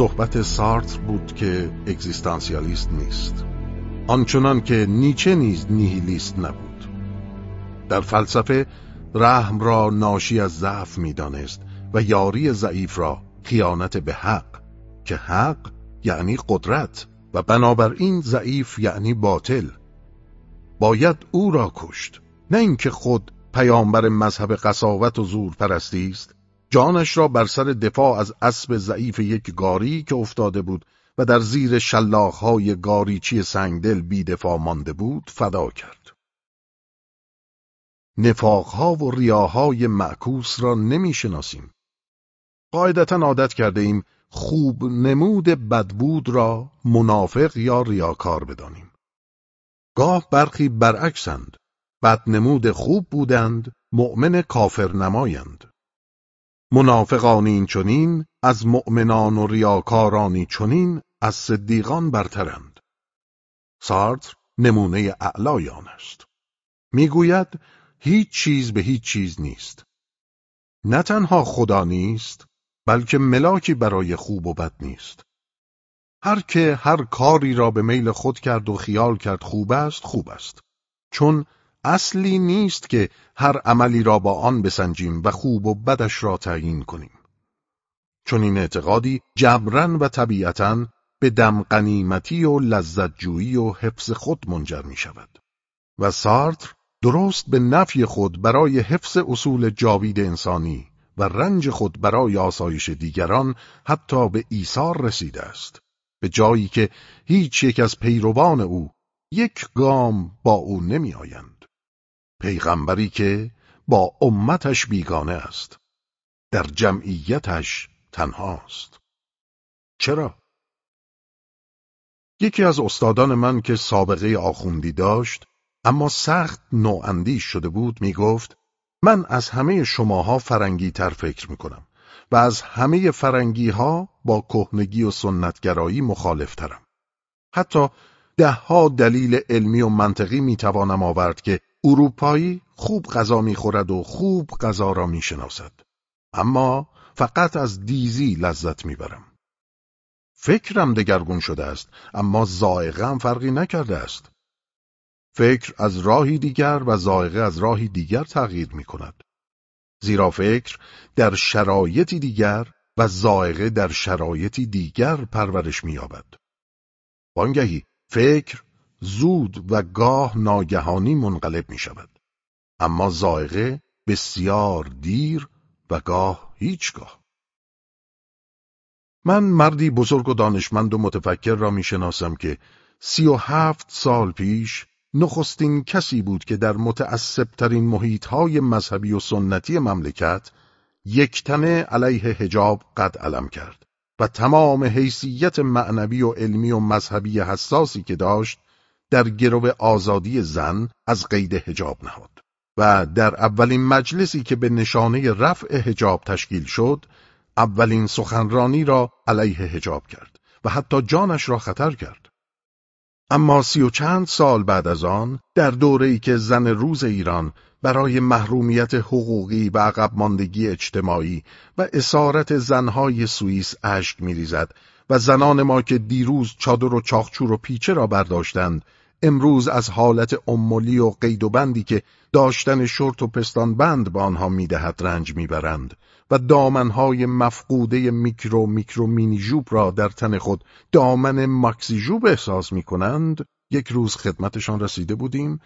صحبت سارتر بود که اگزیستانسیالیست نیست. آنچنان که نیچه نیز نیهیلیست نبود. در فلسفه رحم را ناشی از ضعف می‌دانست و یاری ضعیف را خیانت به حق که حق یعنی قدرت و بنابراین ضعیف یعنی باطل. باید او را کشت نه اینکه خود پیامبر مذهب قصاوت و زور پرستی است. جانش را بر سر دفاع از اسب ضعیف یک گاری که افتاده بود و در زیر شلاخهای گاریچی سنگدل بی دفاع مانده بود فدا کرد. نفاقها و ریاهای معکوس را نمی شناسیم. قاعدتا عادت کرده ایم خوب نمود بدبود را منافق یا ریاکار بدانیم. گاه برخی برعکسند. بد نمود خوب بودند، مؤمن کافر نمایند. منافقانی چنین از مؤمنان و ریاکارانی چنین از صدیقان برترند. سارتر نمونه اعلای آن است. می‌گوید هیچ چیز به هیچ چیز نیست. نه تنها خدا نیست بلکه ملاکی برای خوب و بد نیست. هر که هر کاری را به میل خود کرد و خیال کرد خوب است خوب است. چون اصلی نیست که هر عملی را با آن بسنجیم و خوب و بدش را تعیین کنیم. چون این اعتقادی جبران و طبیعتا به دم قنیمتی و لذتجویی و حفظ خود منجر می شود. و سارتر درست به نفی خود برای حفظ اصول جاوید انسانی و رنج خود برای آسایش دیگران حتی به ایثار رسیده است. به جایی که هیچ یک از پیروان او یک گام با او نمی آیند. پیغمبری که با امتش بیگانه است در جمعیتش تنهاست چرا؟ یکی از استادان من که سابقه آخوندی داشت اما سخت نواندیش شده بود می گفت من از همه شماها فرنگی تر فکر می کنم و از همه فرنگی ها با کهنگی و سنتگرایی مخالف ترم. حتی دهها دلیل علمی و منطقی می توانم آورد که اروپایی خوب غذا می‌خورد و خوب غذا را می‌شناسد اما فقط از دیزی لذت می‌برم فکرم دگرگون شده است اما زائقه هم فرقی نکرده است فکر از راهی دیگر و زائقه از راهی دیگر تغییر می کند. زیرا فکر در شرایطی دیگر و زائقه در شرایطی دیگر پرورش می‌یابد. وانگهی فکر زود و گاه ناگهانی منقلب می شود. اما زائقه بسیار دیر و گاه هیچگاه. من مردی بزرگ و دانشمند و متفکر را می شناسم که سی و هفت سال پیش نخستین کسی بود که در متعصبترین محیطهای مذهبی و سنتی مملکت یک تنه علیه هجاب قد علم کرد و تمام حیثیت معنوی و علمی و مذهبی حساسی که داشت در گرو آزادی زن از قید هجاب نهاد و در اولین مجلسی که به نشانه رفع هجاب تشکیل شد اولین سخنرانی را علیه هجاب کرد و حتی جانش را خطر کرد. اما سی و چند سال بعد از آن در دوره‌ای که زن روز ایران برای محرومیت حقوقی و عقب ماندگی اجتماعی و اسارت زنهای سوئیس اشک میریزد و زنان ما که دیروز چادر و چاخچور و پیچه را برداشتند امروز از حالت امولی و قید و بندی که داشتن شرط و پستان بند به آنها می‌دهد رنج می‌برند و دامنهای مفقوده میکرو میکرو مینی جوب را در تن خود دامن ماکسی جوب احساس می‌کنند یک روز خدمتشان رسیده بودیم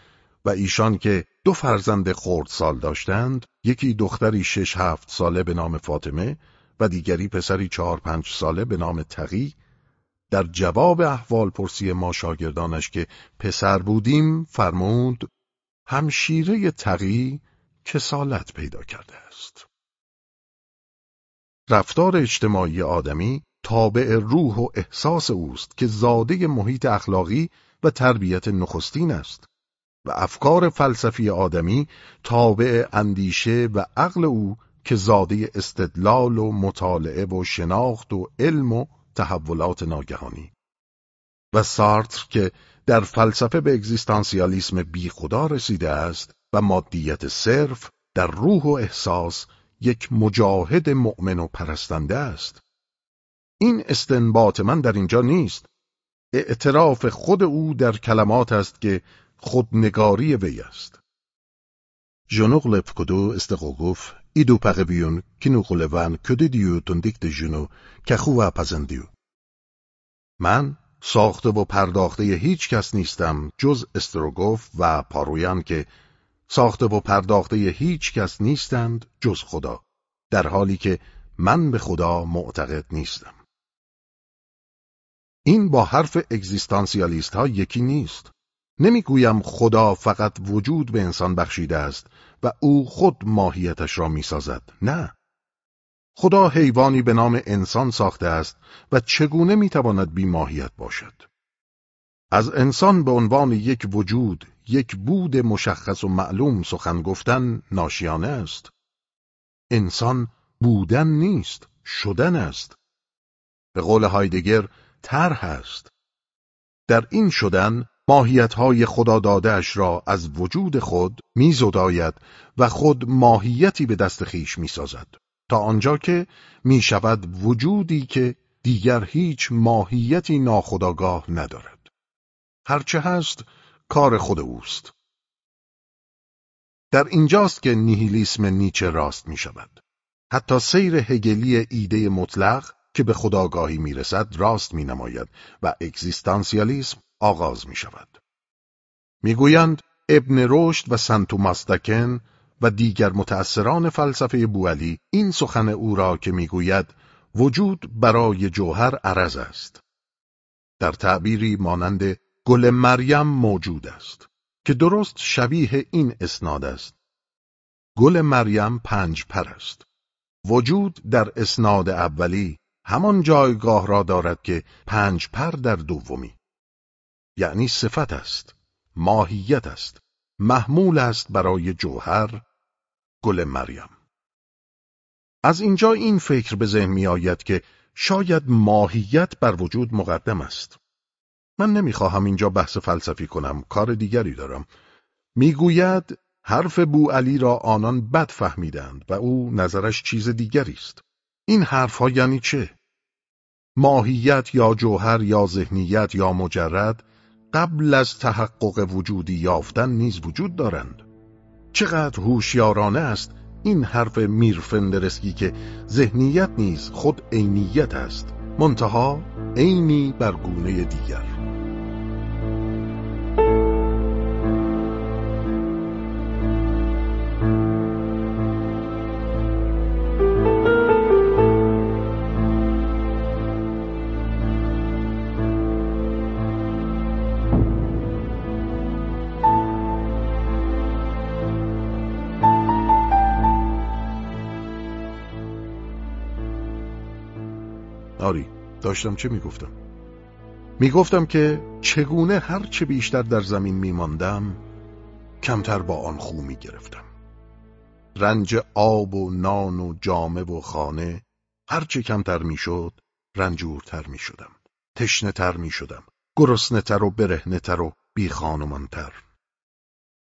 و ایشان که دو فرزند سال داشتند یکی دختری شش هفت ساله به نام فاطمه و دیگری پسری چهار پنج ساله به نام تقی در جواب احوال پرسی ما شاگردانش که پسر بودیم فرمود همشیره تقی کسالت پیدا کرده است. رفتار اجتماعی آدمی تابع روح و احساس اوست که زاده محیط اخلاقی و تربیت نخستین است و افکار فلسفی آدمی تابع اندیشه و عقل او که زاده استدلال و مطالعه و شناخت و علم و تحولات ناگهانی. و سارتر که در فلسفه به اگزیستانسیالیسم بی خدا رسیده است و مادیت صرف در روح و احساس یک مجاهد مؤمن و پرستنده است. این استنباط من در اینجا نیست. اعتراف خود او در کلمات است که خودنگاری وی است. جنوق لپکدو استقوگوف ایدو پغبیون کنو کده دیو تندیکت جنو که خواه پزندیو من ساخته و پرداخته هیچ کس نیستم جز استروگوف و پارویان که ساخته و پرداخته هیچ کس نیستند جز خدا در حالی که من به خدا معتقد نیستم این با حرف اگزیستانسیالیست ها یکی نیست نمی‌گویم خدا فقط وجود به انسان بخشیده است و او خود ماهیتش را می‌سازد. نه. خدا حیوانی به نام انسان ساخته است و چگونه می‌تواند بی ماهیت باشد؟ از انسان به عنوان یک وجود یک بود مشخص و معلوم سخن گفتن ناشیانه است. انسان بودن نیست شدن است. به قول هایدگر طرح است. در این شدن ماهیتهای دادهش را از وجود خود میزداید و خود ماهیتی به دست خیش می‌سازد. تا آنجا که می‌شود وجودی که دیگر هیچ ماهیتی ناخداگاه ندارد. هرچه هست کار خود اوست. در اینجاست که نیهیلیسم نیچه راست می شود. حتی سیر هگلی ایده مطلق که به خداگاهی می‌رسد راست می نماید و اگزیستانسیالیسم آغاز می شود. می‌گویند ابن رشد و سنتو ماستکن و دیگر متأثران فلسفه بوالی این سخن او را که می‌گوید وجود برای جوهر عرض است. در تعبیری مانند گل مریم موجود است که درست شبیه این اسناد است. گل مریم پنج پر است. وجود در اسناد اولی همان جایگاه را دارد که پنج پر در دومی یعنی صفت است ماهیت است محمول است برای جوهر گل مریم. از اینجا این فکر به ذهن می آید که شاید ماهیت بر وجود مقدم است. من نمی‌خواهم اینجا بحث فلسفی کنم کار دیگری دارم. می‌گوید حرف بو علی را آنان بد فهمیدند و او نظرش چیز دیگری است. این حرفها یعنی چه؟ ماهیت یا جوهر یا ذهنیت یا مجرد قبل از تحقق وجودی یافتن نیز وجود دارند. چقدر هوشیارانه است این حرف میرفندرسکی که ذهنیت نیز خود عینیت است. منتها عینی بر گونه دیگر. داشتم چه می‌گفتم؟ می‌گفتم که چگونه هرچه بیشتر در زمین میماندم کمتر با آن خو می‌گرفتم. رنج آب و نان و جامه و خانه هرچه کمتر می‌شد رنجورتر می‌شدم تشنه تر می‌شدم گرسنه تر و برهنه تر و بی خانمانتر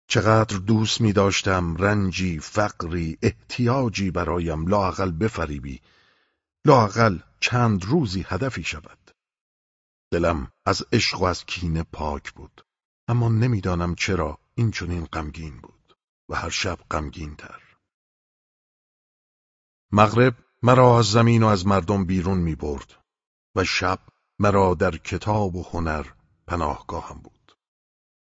چقدر دوست می داشتم رنجی، فقری، احتیاجی برایم لاقل بفریبی لاقل چند روزی هدفی شود. دلم از عشق و از کینه پاک بود. اما نمی‌دانم چرا این چنین غمگین بود و هر شب غمگین تر مغرب مرا از زمین و از مردم بیرون می برد و شب مرا در کتاب و هنر پناهگاهم بود.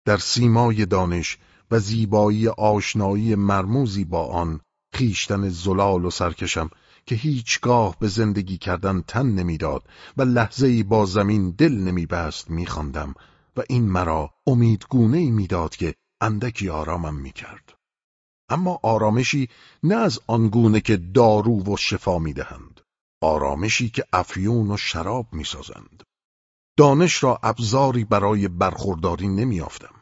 در سیمای دانش و زیبایی آشنایی مرموزی با آن خیشتن زلال و سرکشم که هیچگاه به زندگی کردن تن نمی‌داد و لحظه ای با زمین دل نمیبست میخواندم و این مرا امیدگونه ای می‌داد که اندکی آرامم می‌کرد. اما آرامشی نه از آنگونه که دارو و شفا می‌دهند آرامشی که افیون و شراب می‌سازند. دانش را ابزاری برای برخورداری نمیافتم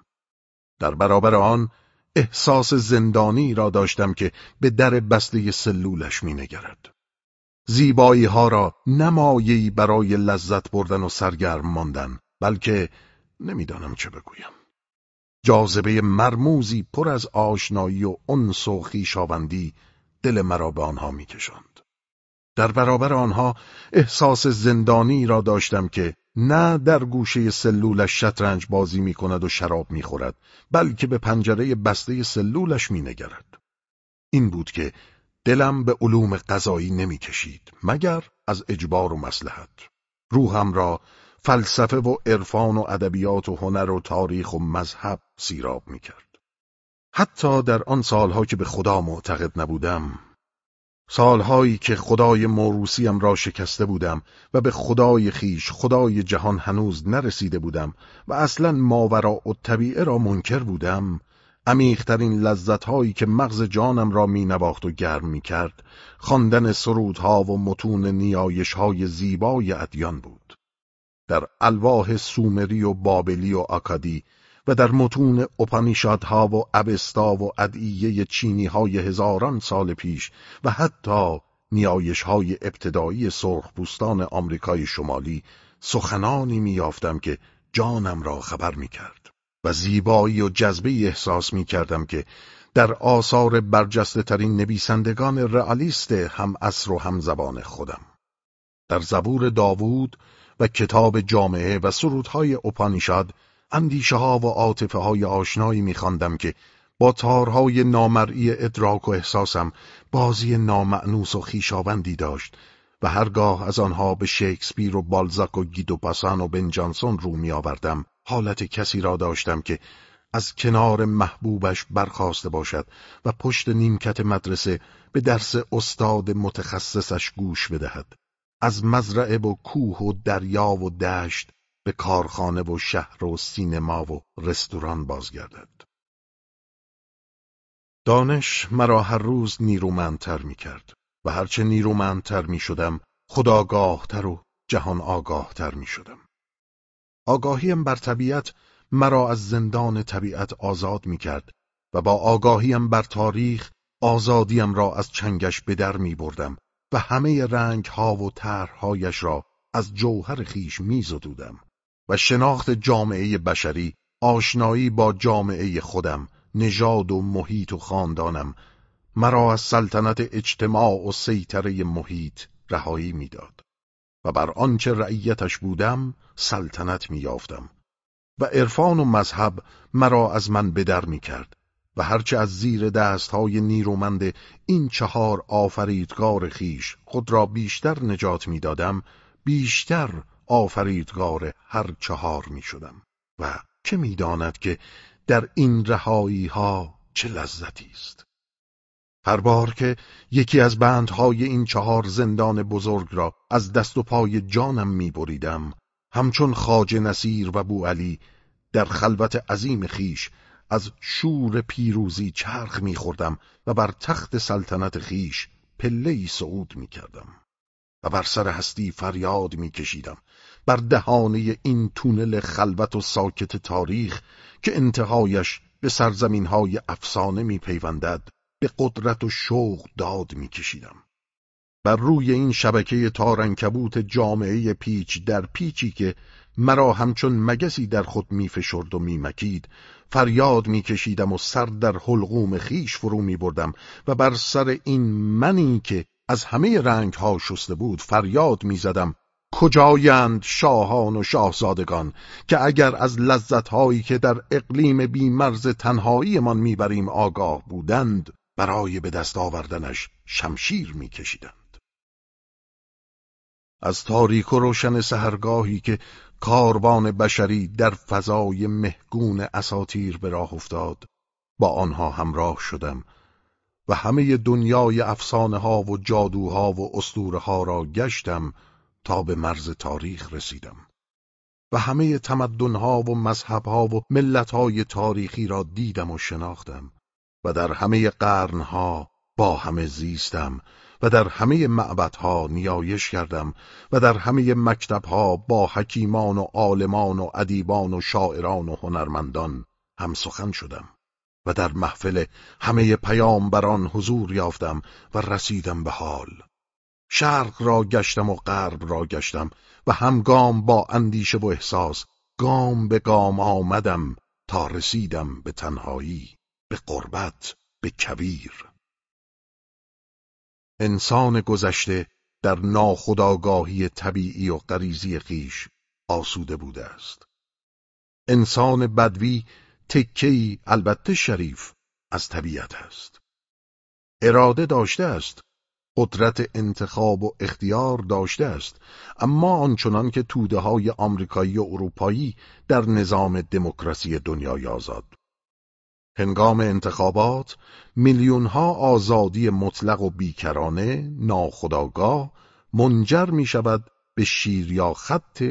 در برابر آن احساس زندانی را داشتم که به در بسته سلولش مینگرد. زیبایی ها را نمایهی برای لذت بردن و سرگرم ماندن بلکه نمی‌دانم چه بگویم جاذبه مرموزی پر از آشنایی و انس و خویشاوندی دل مرا به آنها میکشاند در برابر آنها احساس زندانی را داشتم که نه در گوشه سلولش شطرنج بازی می کند و شراب می خورد بلکه به پنجره بسته سلولش می نگرد. این بود که دلم به علوم قضایی نمی کشید مگر از اجبار و مسلحت. روحم را فلسفه و عرفان و ادبیات و هنر و تاریخ و مذهب سیراب می کرد. حتی در آن سالها که به خدا معتقد نبودم سالهایی که خدای موروسیم را شکسته بودم و به خدای خیش خدای جهان هنوز نرسیده بودم و اصلا ماورا و طبیعه را منکر بودم عمیقترین لذتهایی که مغز جانم را می و گرم می کرد خواندن سرودها و متون نیایشهای زیبای ادیان بود. در الواح سومری و بابلی و آکادی و در متون اپانیشادها و ابستا و ادعیه چینی های هزاران سال پیش و حتی نیایش های ابتدایی سرخپوستان آمریکای شمالی سخنانی میافتم که جانم را خبر می کرد و زیبایی و جذبه احساس می کردم که در آثار برجسته ترین نویسندگان رئالیست هم اصر و هم زبان خودم. در زبور داوود و کتاب جامعه و سرودهای اپانیشاد اندیشه ها و عاطفه های آشنایی میخواندم که با تارهای نامرئی ادراک و احساسم بازی نامعنوس و خیشاوندی داشت و هرگاه از آنها به شکسپیر و بالزاک و گیدو پاسان و بن جانسون رو می آوردم حالت کسی را داشتم که از کنار محبوبش برخواسته باشد و پشت نیمکت مدرسه به درس استاد متخصصش گوش بدهد از مزرعه و کوه و دریا و دشت به کارخانه و شهر و سینما و رستوران بازگردد. دانش مرا هر روز نیرومندتر می کرد و هرچه نیرومندتر می شدم خداگاهتر و جهان آگاهتر می شدم. آگاهیم بر طبیعت مرا از زندان طبیعت آزاد می کرد و با آگاهیم بر تاریخ آزادیم را از چنگش به در می بردم و همه رنگ ها و طرحهایش را از جوهر خیش می زدودم. و شناخت جامعه بشری آشنایی با جامعه خودم نژاد و محیط و خاندانم مرا از سلطنت اجتماع و سیطره محیط رهایی می‌داد و بر آنچه رعیتش بودم سلطنت میافتم و عرفان و مذهب مرا از من بدر می‌کرد و هرچه از زیر دستهای نیرومند این چهار آفریدگار خیش خود را بیشتر نجات می‌دادم بیشتر آفریدگار هر چهار می شدم و که می‌داند که در این رهایی ها چه لذتی است؟ هر بار که یکی از بندهای این چهار زندان بزرگ را از دست و پای جانم می بریدم همچون خاج نصیر و بو علی در خلوت عظیم خیش از شور پیروزی چرخ میخوردم و بر تخت سلطنت خیش پله صعود می کردم. و بر سر هستی فریاد میکشیدم بر دهانه این تونل خلوت و ساکت تاریخ که انتهایش به سرزمین های افسانه میپیوندد به قدرت و شوق داد میکشیدم. بر روی این شبکه تارنکبوت جامعه پیچ در پیچی که مرا همچون مگسی در خود میفشرد و میمکید فریاد میکشیدم و سر در حلقوم خیش فرو میبردم و بر سر این منی که از همه رنگ ها شسته بود فریاد می‌زدم. کجایند شاهان و شاهزادگان که اگر از لذت هایی که در اقلیم بیمرز تنهایی من می‌بریم آگاه بودند؟ برای به دست آوردنش شمشیر میکشیدند. از تاریک و روشن سهرگاهی که کاروان بشری در فضای مهگون اساتیر به راه افتاد با آنها همراه شدم و همه دنیای افسانه ها و جادوها و اسطوره ها را گشتم تا به مرز تاریخ رسیدم و همه تمدنها و مذهبها و ملتهای تاریخی را دیدم و شناختم. و در همه قرنها با همه زیستم و در همه معبدها نیایش کردم و در همه مکتبها با حکیمان و عالمان و ادیبان و شاعران و هنرمندان هم سخن شدم و در محفل همه پیامبران حضور یافتم و رسیدم به حال. شرق را گشتم و غرب را گشتم و همگام با اندیشه و احساس گام به گام آمدم تا رسیدم به تنهایی. به قربت به کبیر. انسان گذشته در ناخداگاهی طبیعی و غریزی خیش آسوده بوده است. انسان بدوی تکی البته شریف از طبیعت است. اراده داشته است قدرت انتخاب و اختیار داشته است اما آنچنان که توده های آمریکایی و اروپایی در نظام دموکراسی دنیای آزاد هنگام انتخابات میلیون ها آزادی مطلق و بیکرانه ناخداگاه منجر می شود به شیر یا خط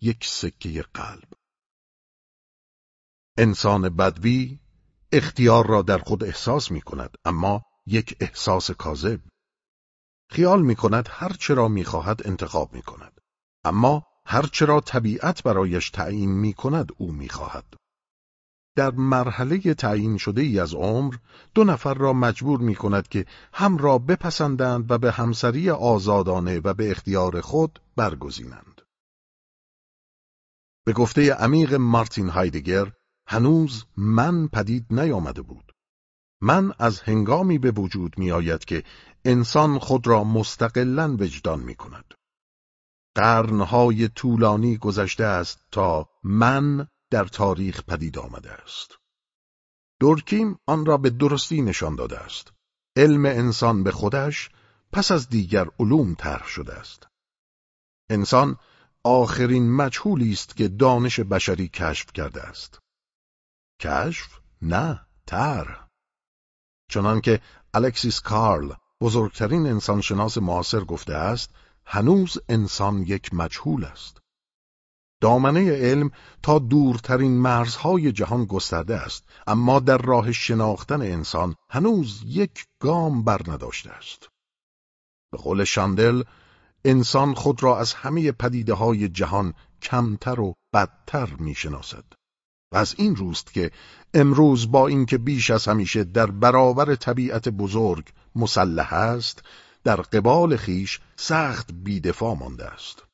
یک سکه قلب. انسان بدوی اختیار را در خود احساس می کند اما یک احساس کاذب خیال می کند هر چرا می خواهد انتخاب می کند اما هر چرا طبیعت برایش تعیین می کند او می خواهد در مرحله تعیین شده ای از عمر دو نفر را مجبور می کند که هم را بپسندند و به همسری آزادانه و به اختیار خود برگزینند. به گفته عمیق مارتین هایدگر هنوز من پدید نیامده بود. من از هنگامی به وجود می آید که انسان خود را مستقلا وجدان می کند. قرنهای طولانی گذشته است تا من در تاریخ پدید آمده است. دورکیم آن را به درستی نشان داده است. علم انسان به خودش پس از دیگر علوم طرح شده است. انسان آخرین مجهولی است که دانش بشری کشف کرده است. کشف؟ نه، طرح. چنانکه الکسیس کارل بزرگترین انسانشناس معاصر گفته است هنوز انسان یک مجهول است دامنه علم تا دورترین مرزهای جهان گسترده است اما در راه شناختن انسان هنوز یک گام بر نداشته است به قول شاندل انسان خود را از همه پدیده های جهان کمتر و بدتر می شناسد. و از این روست که امروز با اینکه بیش از همیشه در برابر طبیعت بزرگ مسلح است در قبال خیش سخت بیدفاع مانده است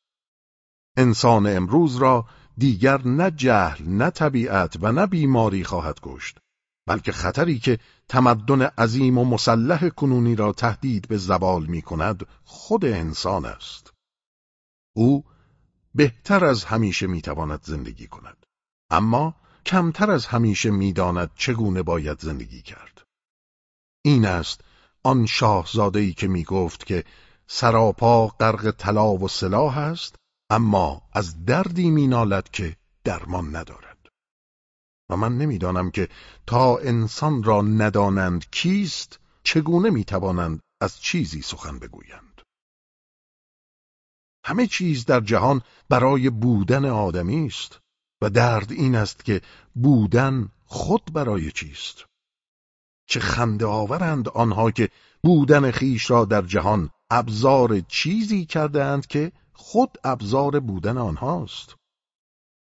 انسان امروز را دیگر نه جهل نه طبیعت و نه بیماری خواهد کشت بلکه خطری که تمدن عظیم و مسلح کنونی را تهدید به زوال می کند خود انسان است. او بهتر از همیشه می تواند زندگی کند اما کمتر از همیشه می‌داند چگونه باید زندگی کرد. این است آن شاهزاده که می گفت که سراپا غرق طلا و سلاح است اما از دردی مینالد که درمان ندارد. و من نمی‌دانم که تا انسان را ندانند کیست چگونه می‌توانند از چیزی سخن بگویند. همه چیز در جهان برای بودن آدمی است و درد این است که بودن خود برای چیست. چه خنده آورند آنها که بودن خیش را در جهان ابزار چیزی کردهاند که خود ابزار بودن آنهاست.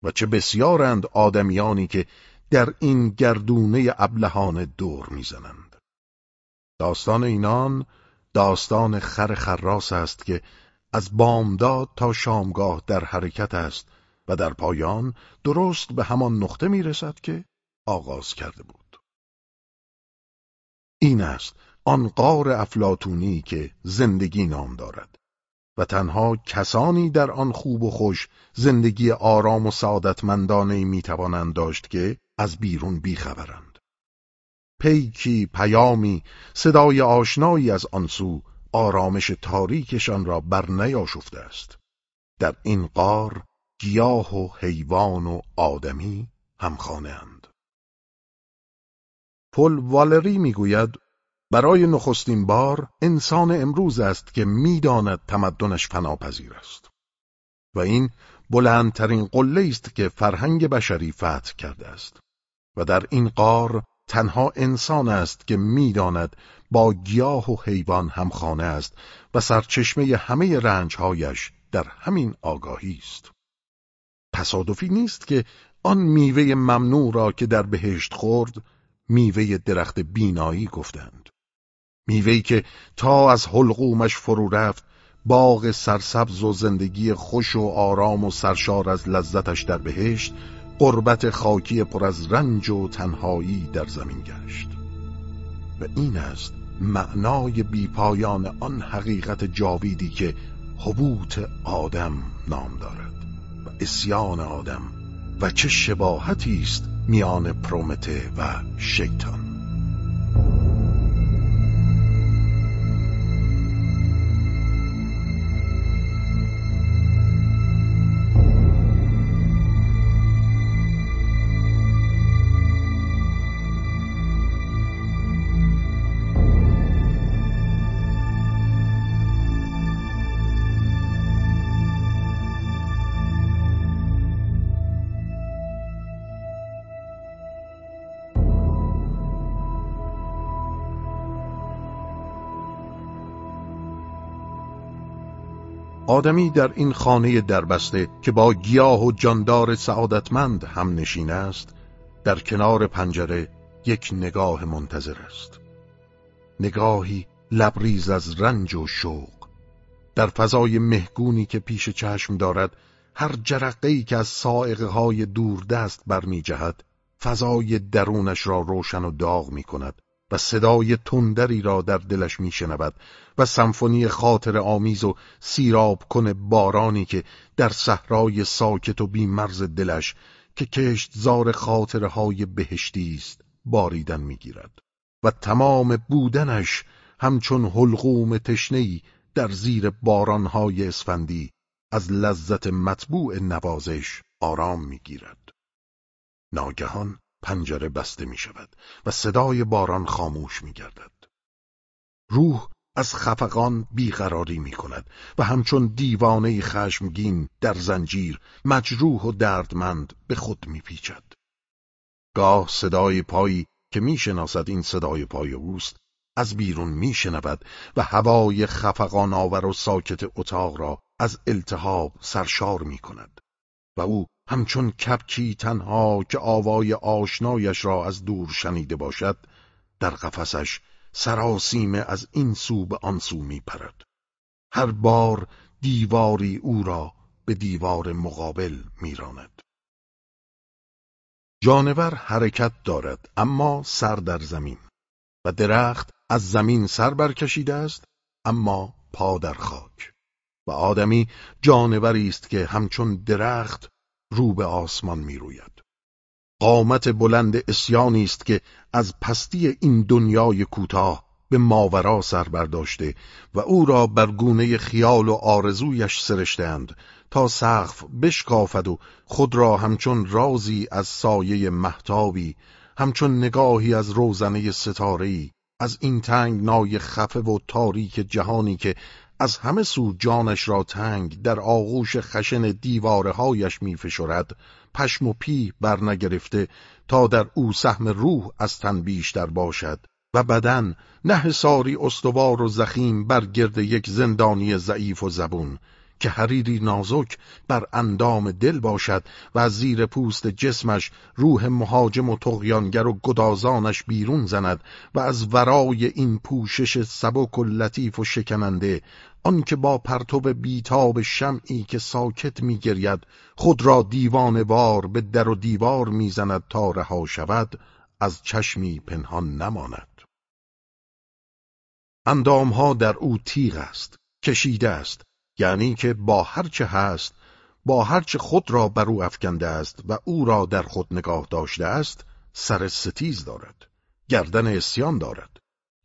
و چه بسیارند آدمیانی که در این گردونه ابلهانه دور می‌زنند. داستان اینان داستان خر خراس است که از بامداد تا شامگاه در حرکت است و در پایان درست به همان نقطه می‌رسد که آغاز کرده بود. این است آن قار افلاتونی که زندگی نام دارد. و تنها کسانی در آن خوب و خوش زندگی آرام و سعادتمندانه می توانند داشت که از بیرون بیخبرند. پیکی پیامی صدای آشنایی از آن سو آرامش تاریکشان را بر نیاشفته است. در این قار گیاه و حیوان و آدمی همخانه اند. پل والری می‌گوید برای نخستین بار انسان امروز است که می‌داند تمدنش فناپذیر است. و این بلندترین قله است که فرهنگ بشری فتح کرده است. و در این قار تنها انسان است که می‌داند با گیاه و حیوان همخانه است و سرچشمه همه رنجهایش در همین آگاهی است. تصادفی نیست که آن میوه ممنوع را که در بهشت خورد میوه درخت بینایی گفتند. میوهی که تا از حلقومش فرو رفت باغ سرسبز و زندگی خوش و آرام و سرشار از لذتش در بهشت قربت خاکی پر از رنج و تنهایی در زمین گشت. و این است معنای بیپایان آن حقیقت جاویدی که حبوط آدم نام دارد و اسیان آدم و چه شباهتی است میان پرومته و شیطان. آدمی در این خانه دربسته که با گیاه و جاندار سعادتمند هم نشین است در کنار پنجره یک نگاه منتظر است. نگاهی لبریز از رنج و شوق. در فضای مهگونی که پیش چشم دارد هر جرقه‌ای که از سائقه های دست برمی جهد فضای درونش را روشن و داغ می کند و صدای تندری را در دلش میشنود و سمفونی خاطر آمیز و سیراب کن بارانی که در صحرای ساکت و بیمرز دلش که کشت زار خاطره های بهشتی است باریدن می‌گیرد. و تمام بودنش همچون حلقوم تشنهی در زیر بارانهای اسفندی از لذت مطبوع نوازش آرام می‌گیرد. ناگهان پنجره بسته می شود و صدای باران خاموش می گردد. روح از خفقان بیقراری می کند و همچون دیوانه خشمگین در زنجیر مجروح و دردمند به خود می پیچد. گاه صدای پایی که می شناسد این صدای پای اوست از بیرون می شنود و هوای خفقان آور و ساکت اتاق را از التهاب سرشار می کند و او همچون کپکی تنها که آوای آشنایش را از دور شنیده باشد در قفسش سراسیمه از این سو به آن سو می پرد. هر بار دیواری او را به دیوار مقابل میراند. جانور حرکت دارد اما سر در زمین و درخت از زمین سر برکشیده است اما پا در خاک و آدمی جانوری است که همچون درخت رو به آسمان می روید. قامت بلند اسیانی است که از پستی این دنیای کوتاه به ماورا سر برداشته و او را بر گونه خیال و آرزویش سرشتند تا سقف بشکافد و خود را همچون رازی از سایه محتابی همچون نگاهی از روزنه ستارهی از این تنگ نای خفه و تاریک جهانی که از همه سو جانش را تنگ در آغوش خشن دیوارهایش می فشرد پشم و پی برنگرفته تا در او سهم روح از تن بیشتر باشد. و بدن نه حساری استوار و زخیم بر گرد یک زندانی ضعیف و زبون. که حریری نازک بر اندام دل باشد و از زیر پوست جسمش روح مهاجم و تغیانگر و گدازانش بیرون زند و از ورای این پوشش سبک و لطیف و شکننده آنکه با پرتو بیتاب شمعی که ساکت میگرید خود را دیوان وار به در و دیوار می‌زند تا رها شود از چشمی پنهان نماند. اندامها در او تیغ است کشیده است. یعنی که با هرچه هست با هرچه خود را بر او افکنده است و او را در خود نگاه داشته است سر ستیز دارد گردن اسیان دارد.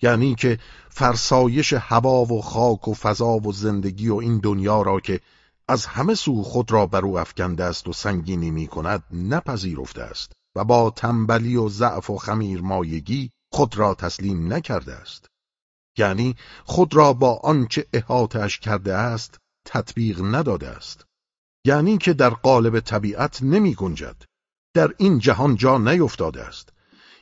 یعنی که فرسایش هوا و خاک و فضا و زندگی و این دنیا را که از همه سو خود را بر او افکنده است و سنگینی می کند نپذیرفته است و با تنبلی و ضعف و خمیر مایگی خود را تسلیم نکرده است. یعنی خود را با آنچه احاتش کرده است تطبیق نداده است. یعنی که در قالب طبیعت نمی گنجد. در این جهان جا نیفتاده است.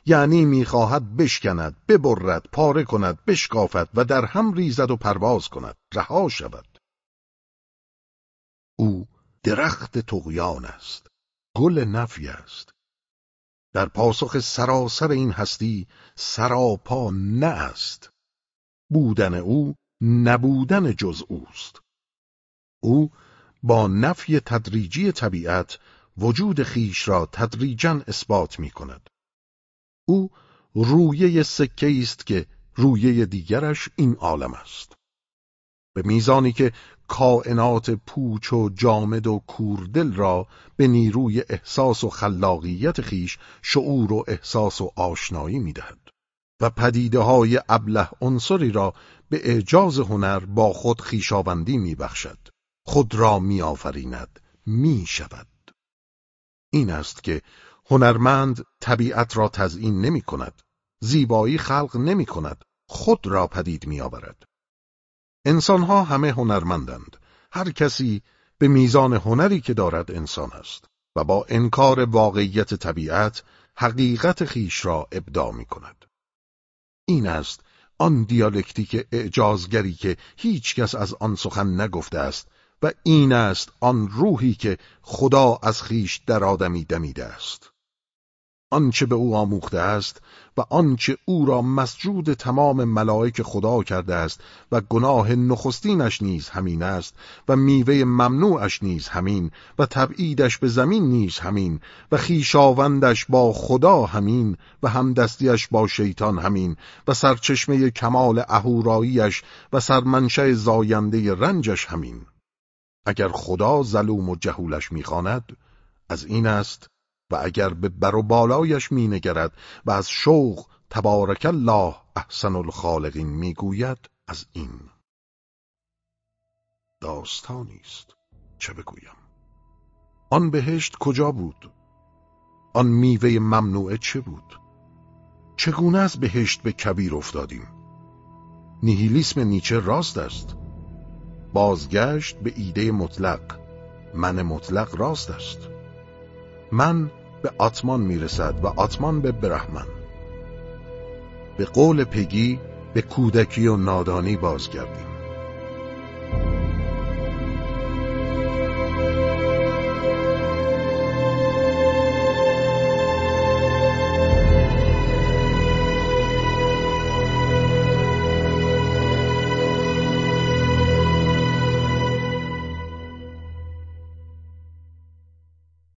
یعنی می‌خواهد بشکند ببرد پاره کند بشکافد و در هم ریزد و پرواز کند. رها شود. او درخت تقیان است. گل نفی است. در پاسخ سراسر این هستی سراپا نه است. بودن او نبودن جز اوست. او با نفی تدریجی طبیعت وجود خیش را تدریجا اثبات می کند او رویه سکه است که رویه دیگرش این عالم است. به میزانی که کائنات پوچ و جامد و کوردل را به نیروی احساس و خلاقیت خیش شعور و احساس و آشنایی می‌دهد و پدیده های ابله عنصری را به اعجاز هنر با خود خیشاوندی میبخشد. خود را میآفریند می‌شود. این است که هنرمند طبیعت را تزیین نمی کند زیبایی خلق نمی کند خود را پدید می آورد انسانها همه هنرمندند هر کسی به میزان هنری که دارد انسان است و با انکار واقعیت طبیعت حقیقت خیش را ابداع می کند این است آن دیالکتیک اعجازگری که هیچکس از آن سخن نگفته است و این است آن روحی که خدا از خیش در آدمی دمیده است. آنچه به او آموخته است و آنچه او را مسجود تمام ملائک خدا کرده است و گناه نخستینش نیز همین است و میوه ممنوعش نیز همین و تبعیدش به زمین نیز همین و خیشاوندش با خدا همین و همدستیش با شیطان همین و سرچشمه کمال اهوراییش و سرمنشه زاینده رنجش همین. اگر خدا ظلوم و جهولش می‌خواند از این است و اگر به بر و بالایش مینگرد و از شوق تبارک الله احسن الخالقین می‌گوید از این. داستانی است. چه بگویم؟ آن بهشت کجا بود؟ آن میوه ممنوعه چه بود؟ چگونه از بهشت به کبیر افتادیم؟ نیهیلیسم نیچه راست است. بازگشت به ایده مطلق. من مطلق راست است. من به آتمان می‌رسد و آتمان به برهمن. به قول پگی به کودکی و نادانی بازگردیم.